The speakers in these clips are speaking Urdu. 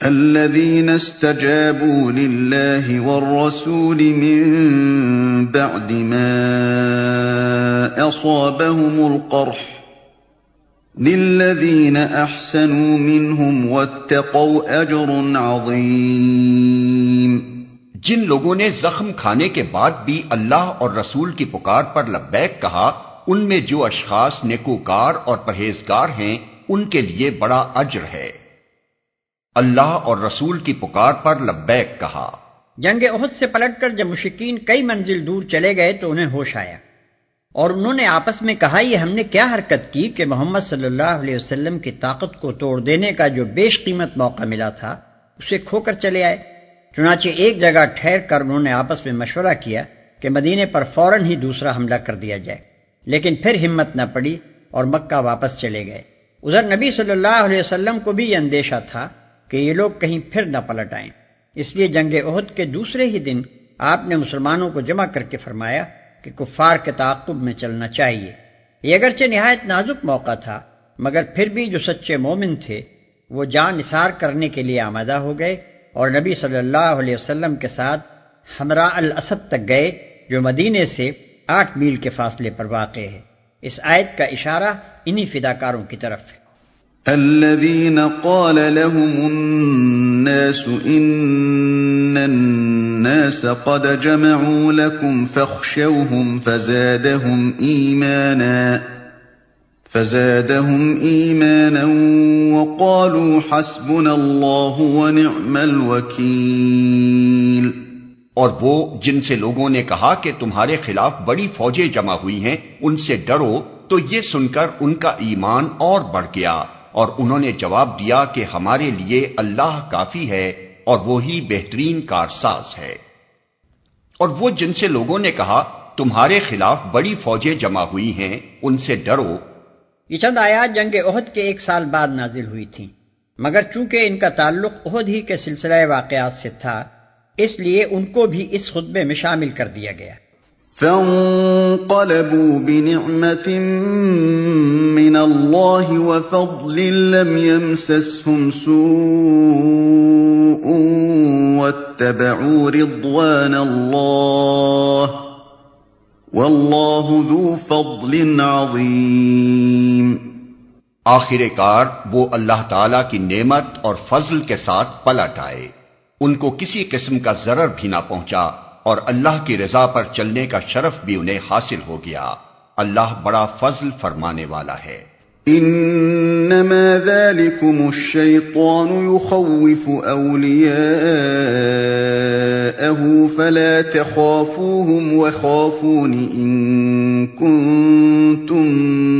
الذين استجابوا لله والرسول من بعد ما أصابهم القرح للذين أحسنوا منهم واتقوا أجر عظيم جن لوگوں نے زخم کھانے کے بعد بھی اللہ اور رسول کی پکار پر لبیک کہا، ان میں جو اشخاص نیکوکار اور پرہیزگار ہیں، ان کے لیے بڑا اجر ہے۔ اللہ اور رسول کی پکار پر لبیک کہا۔ جنگ عہد سے پلٹ کر جب مشکین کئی منزل دور چلے گئے تو انہیں ہوش آیا۔ اور انہوں نے آپس میں کہا، یہ ہم نے کیا حرکت کی کہ محمد صلی اللہ علیہ وسلم کی طاقت کو توڑ دینے کا جو بیش قیمت موقع ملا تھا، اسے کھو کر چلے آئے۔ چنانچہ ایک جگہ ٹھہر کر انہوں نے آپس میں مشورہ کیا کہ مدینے پر فوراً ہی دوسرا حملہ کر دیا جائے۔ لیکن پھر ہمت نہ پڑی اور مکہ واپس چلے گئے۔ ادھر نبی صلی اللہ علیہ وسلم کو بھی یہ اندیشہ تھا کہ یہ لوگ کہیں پھر نہ پلٹ آئیں۔ اس لیے جنگ عہد کے دوسرے ہی دن آپ نے مسلمانوں کو جمع کر کے فرمایا کہ کفار کے تعاقب میں چلنا چاہیے۔ یہ اگرچہ نہایت نازک موقع تھا، مگر پھر بھی جو سچے مومن تھے، وہ جان نثار کرنے کے لیے آمادہ ہو گئے اور نبی صلی اللہ علیہ وسلم کے ساتھ ہمراہ الاسد تک گئے، جو مدینے سے آٹھ میل کے فاصلے پر واقع ہے۔ اس آیت کا اشارہ انہی فداکاروں کی طرف ہے۔ الذين قال لهم الناس إن الناس قد جمعوا لكم فاخشوهم فزادهم إيمانا فزادهم إيمانا وقالوا حسبنا الله ونعم الوكيل اور وہ جن سے لوگوں نے کہا کہ تمہارے خلاف بڑی فوجیں جمع ہوئی ہیں، ان سے ڈرو تو یہ سن کر ان کا ایمان اور بڑھ گیا۔ اور انہوں نے جواب دیا کہ ہمارے لیے اللہ کافی ہے اور وہی بہترین کارساز ہے۔ اور وہ جن سے لوگوں نے کہا، تمہارے خلاف بڑی فوجیں جمع ہوئی ہیں، ان سے ڈرو۔ یہ چند آیات جنگ عہد کے ایک سال بعد نازل ہوئی تھیں۔ مگر چونکہ ان کا تعلق عہد ہی کے سلسلہ واقعات سے تھا، اس لیے ان کو بھی اس خطبے میں شامل کر دیا گیا۔ فانقلبوا بنعمة من الله وفضل لم يمسسهم سوء واتبعوا رضوان الله والله ذو فضل عظيم آخر کار وہ اللہ تعالی کی نعمت اور فضل کے ساتھ پلٹ آئے۔ ان کو کسی قسم کا ضرر بھی نہ پہنچا۔ اور اللہ کی رضا پر چلنے کا شرف بھی انہیں حاصل ہو گیا۔ اللہ بڑا فضل فرمانے والا ہے۔ انما ذلكم الشيطان يخوف اولياءه فلا تخافوهم وخافون ان كنتم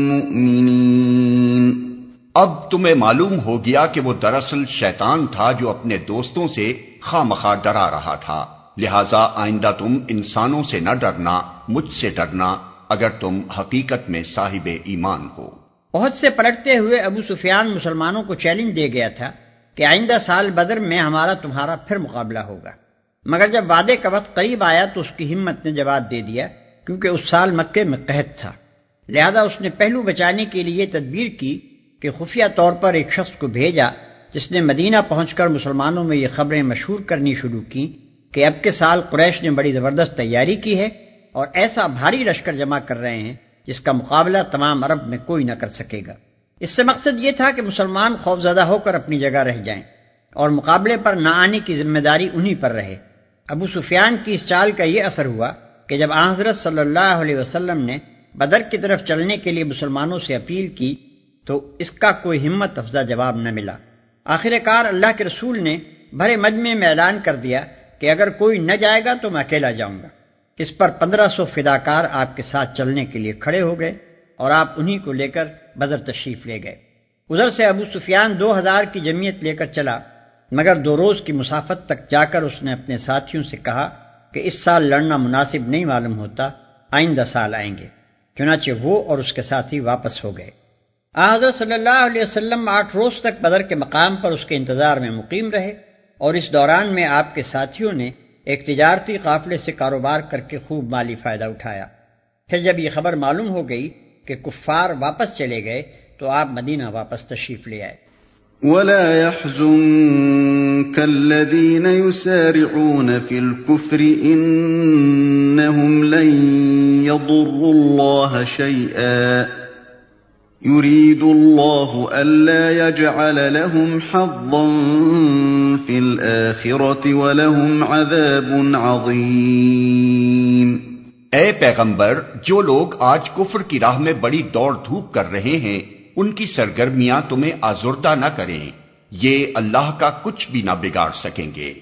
مؤمنين اب تمہیں معلوم ہو گیا کہ وہ دراصل شیطان تھا جو اپنے دوستوں سے خواہ مخواہ ڈرا رہا تھا۔ لہذا آئندہ تم انسانوں سے نہ ڈرنا، مجھ سے ڈرنا اگر تم حقیقت میں صاحب ایمان ہو۔ بہت سے پلٹتے ہوئے ابو سفیان مسلمانوں کو چیلنج دے گیا تھا کہ آئندہ سال بدر میں ہمارا تمہارا پھر مقابلہ ہوگا۔ مگر جب وعدے کا وقت قریب آیا تو اس کی ہمت نے جواب دے دیا کیونکہ اس سال مکے میں قحط تھا۔ لہذا اس نے پہلو بچانے کے لیے تدبیر کی کہ خفیہ طور پر ایک شخص کو بھیجا جس نے مدینہ پہنچ کر مسلمانوں میں یہ خبریں مشہور کرنی شروع کی کہ اب کے سال قریش نے بڑی زبردست تیاری کی ہے اور ایسا بھاری لشکر جمع کر رہے ہیں جس کا مقابلہ تمام عرب میں کوئی نہ کر سکے گا۔ اس سے مقصد یہ تھا کہ مسلمان خوفزدہ ہو کر اپنی جگہ رہ جائیں اور مقابلے پر نہ آنے کی ذمہ داری انہی پر رہے۔ ابو سفیان کی اس چال کا یہ اثر ہوا کہ جب حضرت صلی اللہ علیہ وسلم نے بدر کی طرف چلنے کے لیے مسلمانوں سے اپیل کی تو اس کا کوئی ہمت افزا جواب نہ ملا۔ آخر کار اللہ کے رسول نے بھرے مجمع میں اعلان کر دیا کہ اگر کوئی نہ جائے گا تو میں اکیلا جاؤں گا۔ اس پر پندرہ سو فداکار آپ کے ساتھ چلنے کے لیے کھڑے ہو گئے اور آپ انہی کو لے کر بدر تشریف لے گئے۔ ادھر سے ابو سفیان دو ہزار کی جمعیت لے کر چلا، مگر دو روز کی مسافت تک جا کر اس نے اپنے ساتھیوں سے کہا کہ اس سال لڑنا مناسب نہیں معلوم ہوتا، آئندہ سال آئیں گے۔ چنانچہ وہ اور اس کے ساتھی واپس ہو گئے۔ حضرت صلی اللہ علیہ وسلم آٹھ روز تک بدر کے مقام پر اس کے انتظار میں مقیم رہے۔ اور اس دوران میں آپ کے ساتھیوں نے ایک تجارتی قافلے سے کاروبار کر کے خوب مالی فائدہ اٹھایا۔ پھر جب یہ خبر معلوم ہو گئی کہ کفار واپس چلے گئے، تو آپ مدینہ واپس تشریف لے آئے۔ ولا كالذين يسارعون في الكفر إنهم لن يضروا الله شيئا يريد الله ألا يجعل لهم حظا في الآخرة ولهم عذاب عظيم۔ اے پیغمبر، جو لوگ آج کفر کی راہ میں بڑی دوڑ دھوپ کر رہے ہیں، ان کی سرگرمیاں تمہیں آزردہ نہ کریں۔ یہ اللہ کا کچھ بھی نہ بگاڑ سکیں گے۔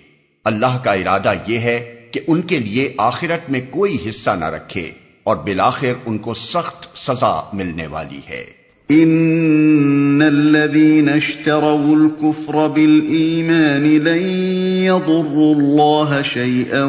اللہ کا ارادہ یہ ہے کہ ان کے لیے آخرت میں کوئی حصہ نہ رکھے اور بالآخر ان کو سخت سزا ملنے والی ہے۔ ان الذين اشتروا الكفر بالايمان لن يضروا الله شيئا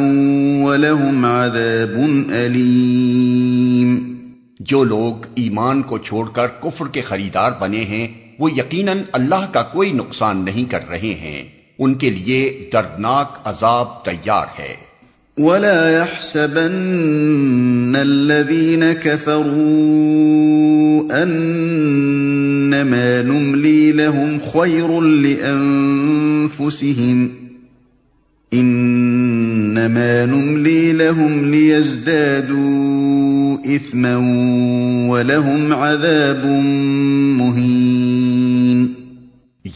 ولهم عذاب اليم جو لوگ ایمان کو چھوڑ کر کفر کے خریدار بنے ہیں، وہ یقیناً اللہ کا کوئی نقصان نہیں کر رہے ہیں۔ ان کے لیے دردناک عذاب تیار ہے۔ ولا يحسبن الذين كفروا انما نملي لهم خير لانفسهم انما نملي لهم ليزدادوا اثما ولهم عذاب مهين۔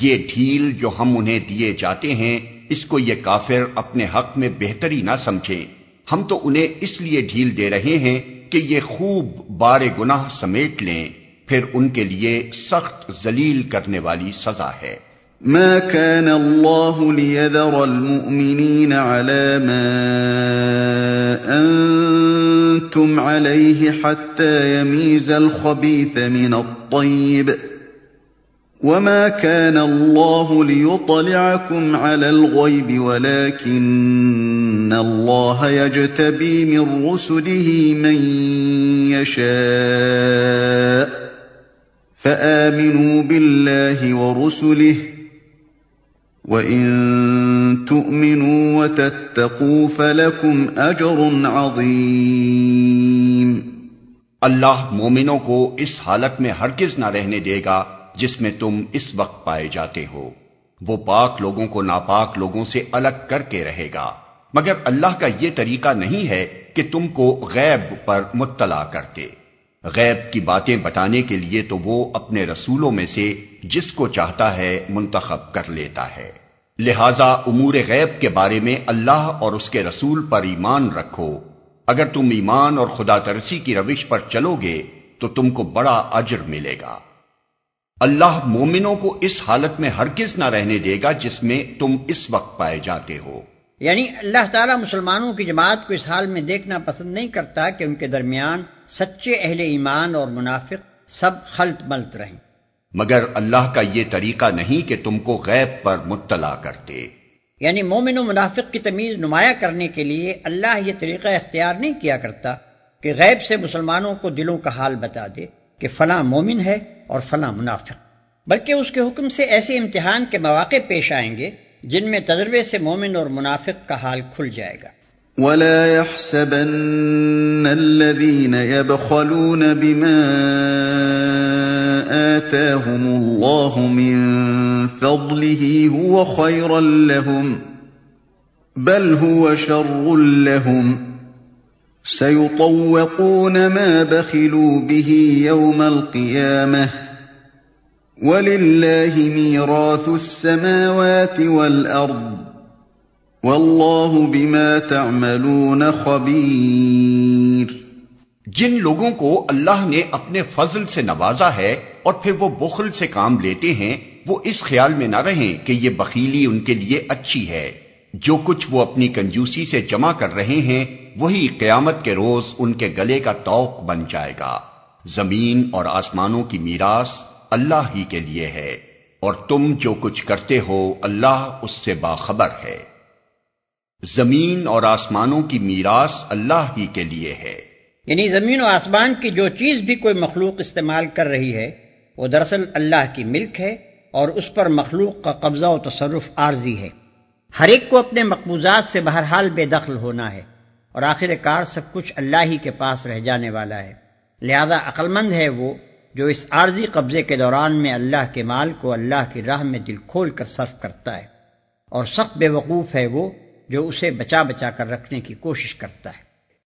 یہ ڈھیل جو ہم انہیں دیے جاتے ہیں اس کو یہ کافر اپنے حق میں بہتری نہ سمجھیں۔ ہم تو انہیں اس لیے ڈھیل دے رہے ہیں کہ یہ خوب بارے گناہ سمیٹ لیں۔ پھر ان کے لیے سخت ذلیل کرنے والی سزا ہے۔ ما كان الله ليذر المؤمنين على ما أنتم عليه حتى يميز الخبيث من الطيب وما كان الله ليطلعكم على الغيب ولكن الله يجتبي من رسله من يشاء فآمنوا بالله ورسله وَإِن تُؤْمِنُوا وَتَتَّقُوا فَلَكُمْ أَجْرٌ عَظِيمٌ اللہ مومنوں کو اس حالت میں ہرگز نہ رہنے دے گا جس میں تم اس وقت پائے جاتے ہو۔ وہ پاک لوگوں کو ناپاک لوگوں سے الگ کر کے رہے گا۔ مگر اللہ کا یہ طریقہ نہیں ہے کہ تم کو غیب پر مطلع کرتے۔ غیب کی باتیں بتانے کے لیے تو وہ اپنے رسولوں میں سے جس کو چاہتا ہے منتخب کر لیتا ہے۔ لہذا امور غیب کے بارے میں اللہ اور اس کے رسول پر ایمان رکھو۔ اگر تم ایمان اور خدا ترسی کی روش پر چلو گے تو تم کو بڑا اجر ملے گا۔ اللہ مومنوں کو اس حالت میں ہرگز نہ رہنے دے گا جس میں تم اس وقت پائے جاتے ہو۔ یعنی اللہ تعالیٰ مسلمانوں کی جماعت کو اس حال میں دیکھنا پسند نہیں کرتا کہ ان کے درمیان سچے اہل ایمان اور منافق سب خلط ملت رہیں۔ مگر اللہ کا یہ طریقہ نہیں کہ تم کو غیب پر مطلع کرتے۔ یعنی مومن و منافق کی تمیز نمایاں کرنے کے لیے اللہ یہ طریقہ اختیار نہیں کیا کرتا کہ غیب سے مسلمانوں کو دلوں کا حال بتا دے۔ کہ فلاں مومن ہے اور فلاں منافق۔ بلکہ اس کے حکم سے ایسے امتحان کے مواقع پیش آئیں گے جن میں تجربے سے مومن اور منافق کا حال کھل جائے گا۔ ولا يحسبن الذين يبخلون بما آتاهم الله من فضله هو خيرا لهم، بل هو شر لهم۔ سيطوقون ما بخلوا به يوم القيامه وَلِلَّهِ مِيرَاثُ السَّمَاوَاتِ وَالْأَرْضِ. وَاللَّهُ بِمَا تَعْمَلُونَ خَبِيرٌ. جن لوگوں کو اللہ نے اپنے فضل سے نوازا ہے اور پھر وہ بخل سے کام لیتے ہیں، وہ اس خیال میں نہ رہیں کہ یہ بخیلی ان کے لیے اچھی ہے۔ جو کچھ وہ اپنی کنجوسی سے جمع کر رہے ہیں وہی قیامت کے روز ان کے گلے کا توق بن جائے گا۔ زمین اور آسمانوں کی میراث اللہ ہی کے لیے ہے اور تم جو کچھ کرتے ہو اللہ اس سے باخبر ہے۔ زمین اور آسمانوں کی میراث اللہ ہی کے لیے ہے۔ یعنی زمین و آسمان کی جو چیز بھی کوئی مخلوق استعمال کر رہی ہے، وہ دراصل اللہ کی ملک ہے اور اس پر مخلوق کا قبضہ و تصرف عارضی ہے۔ ہر ایک کو اپنے مقبوضات سے بہرحال بے دخل ہونا ہے۔ اور آخر کار سب کچھ اللہ ہی کے پاس رہ جانے والا ہے۔ لہذا عقلمند ہے وہ جو اس عارضی قبضے کے دوران میں اللہ کے مال کو اللہ کی راہ میں دل کھول کر صرف کرتا ہے اور سخت بے وقوف ہے وہ جو اسے بچا بچا کر رکھنے کی کوشش کرتا ہے۔